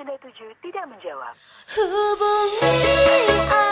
Anda tidak menjawab. Hubungi aku